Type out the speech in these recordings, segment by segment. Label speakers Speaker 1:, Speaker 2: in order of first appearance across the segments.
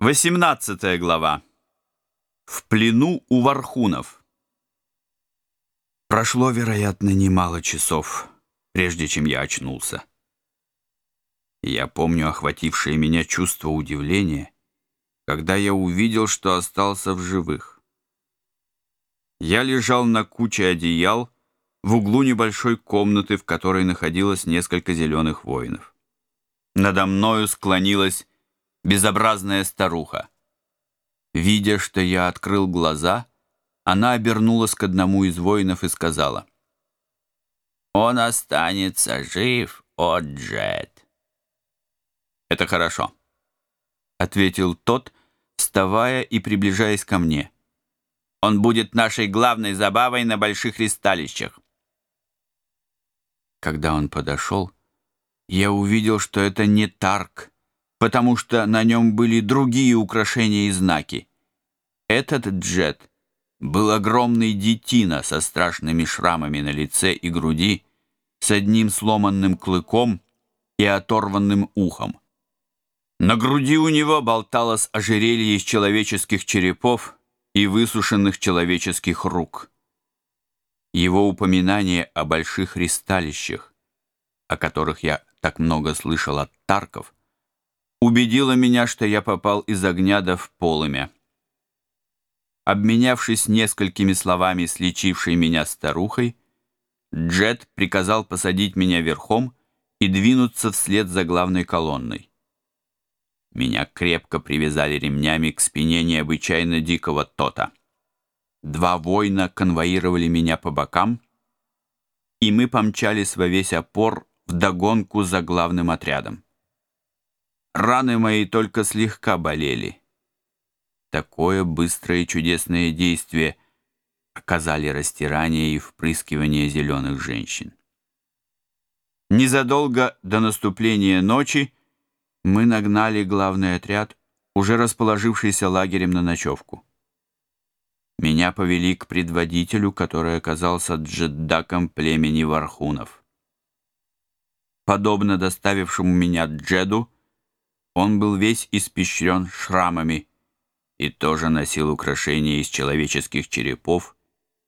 Speaker 1: 18 глава. В плену у Вархунов. Прошло, вероятно, немало часов, прежде чем я очнулся. Я помню охватившее меня чувство удивления, когда я увидел, что остался в живых. Я лежал на куче одеял в углу небольшой комнаты, в которой находилось несколько зеленых воинов. Надо мною склонилась безобразная старуха. Видя, что я открыл глаза, она обернулась к одному из воинов и сказала. «Он останется жив, о Джет!» «Это хорошо», — ответил тот, вставая и приближаясь ко мне. «Он будет нашей главной забавой на больших ристалищах». Когда он подошел, я увидел, что это не Тарк, потому что на нем были другие украшения и знаки. Этот джет был огромный детина со страшными шрамами на лице и груди, с одним сломанным клыком и оторванным ухом. На груди у него болталось ожерелье из человеческих черепов и высушенных человеческих рук. Его упоминание о больших ристалищах, о которых я так много слышал от Тарков – убедила меня, что я попал из огня да в полымя. Обменявшись несколькими словами с лечившей меня старухой, Джет приказал посадить меня верхом и двинуться вслед за главной колонной. Меня крепко привязали ремнями к спине необычайно дикого тота. Два воина конвоировали меня по бокам, и мы помчались во весь опор вдогонку за главным отрядом. Раны мои только слегка болели. Такое быстрое и чудесное действие оказали растирание и впрыскивание зеленых женщин. Незадолго до наступления ночи мы нагнали главный отряд, уже расположившийся лагерем на ночевку. Меня повели к предводителю, который оказался джеддаком племени Вархунов. Подобно доставившему меня джеду, он был весь испещрен шрамами и тоже носил украшения из человеческих черепов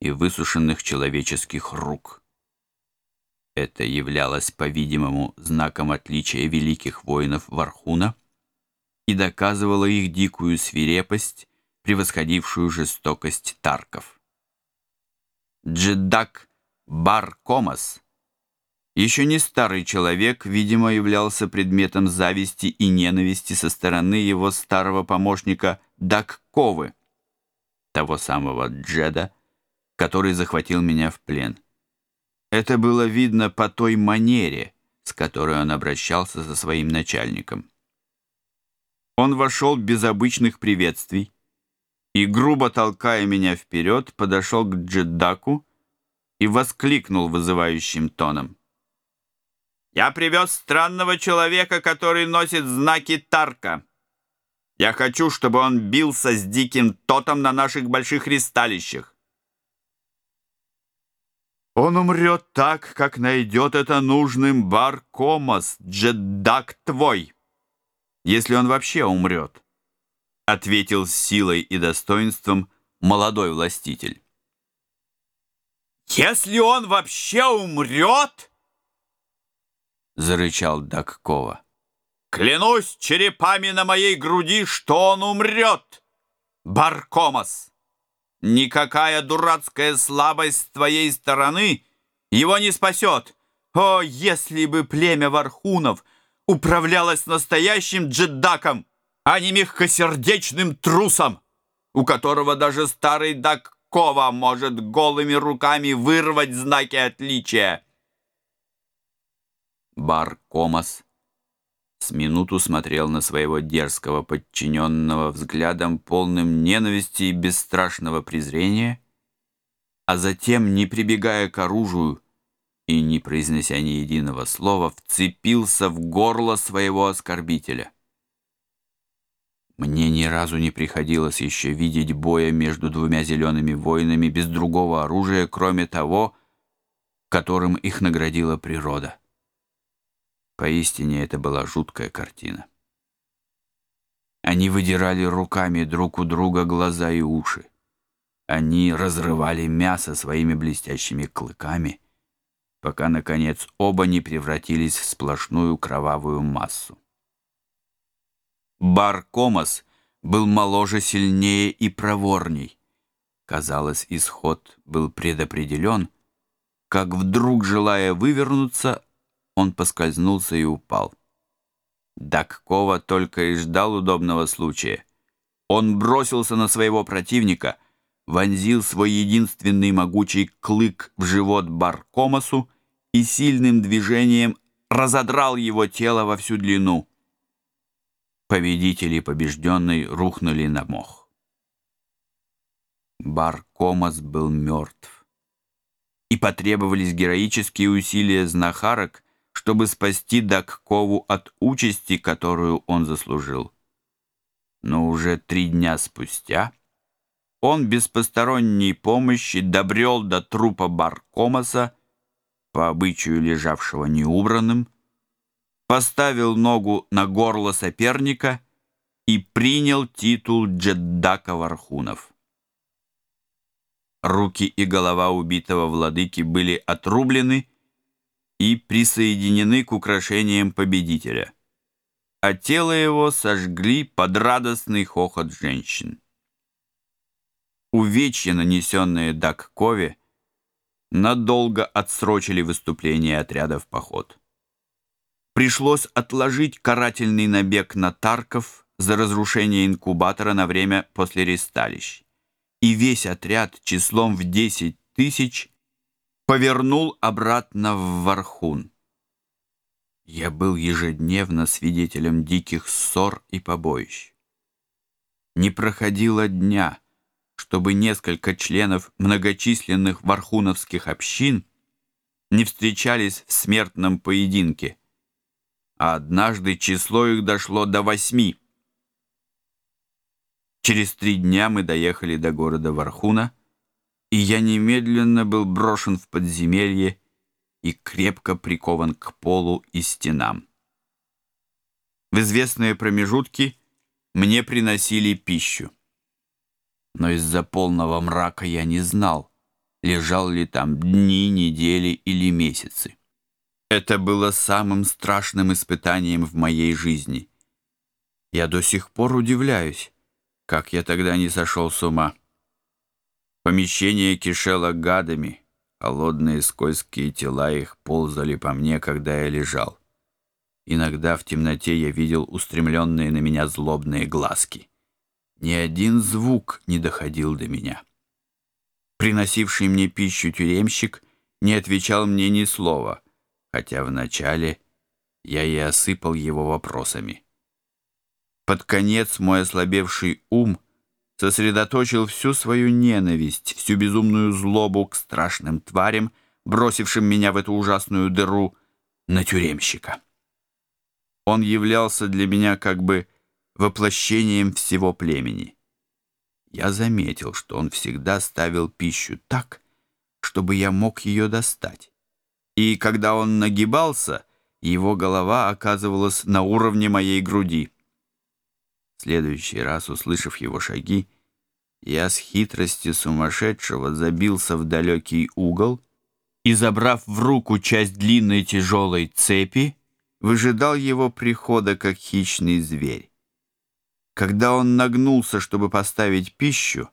Speaker 1: и высушенных человеческих рук. Это являлось, по-видимому, знаком отличия великих воинов Вархуна и доказывало их дикую свирепость, превосходившую жестокость тарков. Джедак Баркомас еще не старый человек, видимо, являлся предметом зависти и ненависти со стороны его старого помощника Дакковы, того самого Джеда, который захватил меня в плен. Это было видно по той манере, с которой он обращался со своим начальником. Он вошел без обычных приветствий и, грубо толкая меня вперед, подошел к Джедаку и воскликнул вызывающим тоном — я привез странного человека, который носит знаки Тарка. Я хочу, чтобы он бился с диким тотом на наших больших ристалищах. Он умрет так, как найдет это нужным Баркомас Комас, джеддак твой, если он вообще умрет, — ответил с силой и достоинством молодой властитель. «Если он вообще умрет?» зарычал Даккова. «Клянусь черепами на моей груди, что он умрет! Баркомас! Никакая дурацкая слабость с твоей стороны его не спасет! О, если бы племя Вархунов управлялось настоящим джеддаком, а не мягкосердечным трусом, у которого даже старый Даккова может голыми руками вырвать знаки отличия!» Бар Комас с минуту смотрел на своего дерзкого подчиненного взглядом, полным ненависти и бесстрашного презрения, а затем, не прибегая к оружию и не произнося ни единого слова, вцепился в горло своего оскорбителя. Мне ни разу не приходилось еще видеть боя между двумя зелеными воинами без другого оружия, кроме того, которым их наградила природа. Поистине это была жуткая картина. Они выдирали руками друг у друга глаза и уши. Они разрывали мясо своими блестящими клыками, пока, наконец, оба не превратились в сплошную кровавую массу. Баркомас был моложе, сильнее и проворней. Казалось, исход был предопределен, как вдруг, желая вывернуться, он поскользнулся и упал. Даккова только и ждал удобного случая. Он бросился на своего противника, вонзил свой единственный могучий клык в живот Баркомасу и сильным движением разодрал его тело во всю длину. Победители побежденный рухнули на мох. Баркомас был мертв. И потребовались героические усилия знахарок — чтобы спасти Даккову от участи, которую он заслужил. Но уже три дня спустя он без посторонней помощи добрел до трупа Баркомаса, по обычаю лежавшего неубранным, поставил ногу на горло соперника и принял титул Джеддака Вархунов. Руки и голова убитого владыки были отрублены, и присоединены к украшениям победителя. А тело его сожгли под радостный хохот женщин. Увечья, нанесенные Даккове, надолго отсрочили выступление отряда в поход. Пришлось отложить карательный набег на Тарков за разрушение инкубатора на время после ресталищ. И весь отряд числом в 10 тысяч повернул обратно в Вархун. Я был ежедневно свидетелем диких ссор и побоищ. Не проходило дня, чтобы несколько членов многочисленных вархуновских общин не встречались в смертном поединке, а однажды число их дошло до восьми. Через три дня мы доехали до города Вархуна — и я немедленно был брошен в подземелье и крепко прикован к полу и стенам. В известные промежутки мне приносили пищу но из-за полного мрака я не знал, лежал ли там дни, недели или месяцы. Это было самым страшным испытанием в моей жизни. Я до сих пор удивляюсь, как я тогда не сошел с ума. Помещение кишело гадами, холодные а скользкие тела их ползали по мне, когда я лежал. Иногда в темноте я видел устремленные на меня злобные глазки. Ни один звук не доходил до меня. Приносивший мне пищу тюремщик не отвечал мне ни слова, хотя вначале я и осыпал его вопросами. Под конец мой ослабевший ум — сосредоточил всю свою ненависть, всю безумную злобу к страшным тварям, бросившим меня в эту ужасную дыру, на тюремщика. Он являлся для меня как бы воплощением всего племени. Я заметил, что он всегда ставил пищу так, чтобы я мог ее достать. И когда он нагибался, его голова оказывалась на уровне моей груди. В следующий раз, услышав его шаги, я с хитростью сумасшедшего забился в далекий угол и, забрав в руку часть длинной тяжелой цепи, выжидал его прихода, как хищный зверь. Когда он нагнулся, чтобы поставить пищу,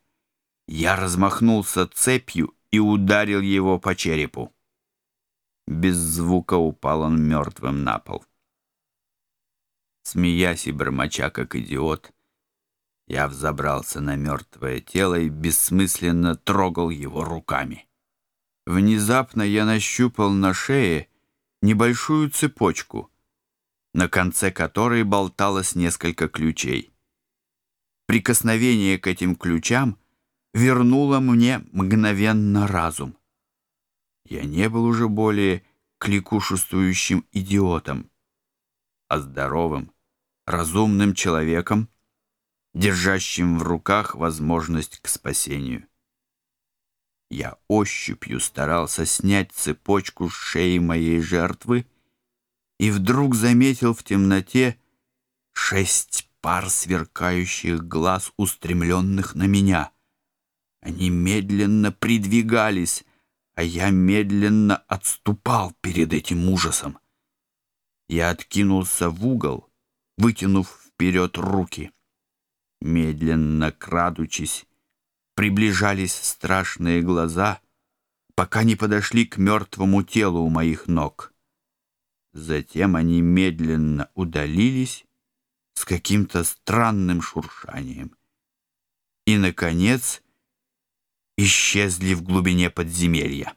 Speaker 1: я размахнулся цепью и ударил его по черепу. Без звука упал он мертвым на пол. Смеясь и бормоча, как идиот, я взобрался на мертвое тело и бессмысленно трогал его руками. Внезапно я нащупал на шее небольшую цепочку, на конце которой болталось несколько ключей. Прикосновение к этим ключам вернуло мне мгновенно разум. Я не был уже более кликушествующим идиотом, а здоровым, разумным человеком, держащим в руках возможность к спасению. Я ощупью старался снять цепочку с шеи моей жертвы и вдруг заметил в темноте шесть пар сверкающих глаз, устремленных на меня. Они медленно придвигались, а я медленно отступал перед этим ужасом. Я откинулся в угол, вытянув вперед руки — медленно крадучись, приближались страшные глаза, пока не подошли к мертвому телу у моих ног. Затем они медленно удалились с каким-то странным шуршанием. И, наконец, исчезли в глубине подземелья.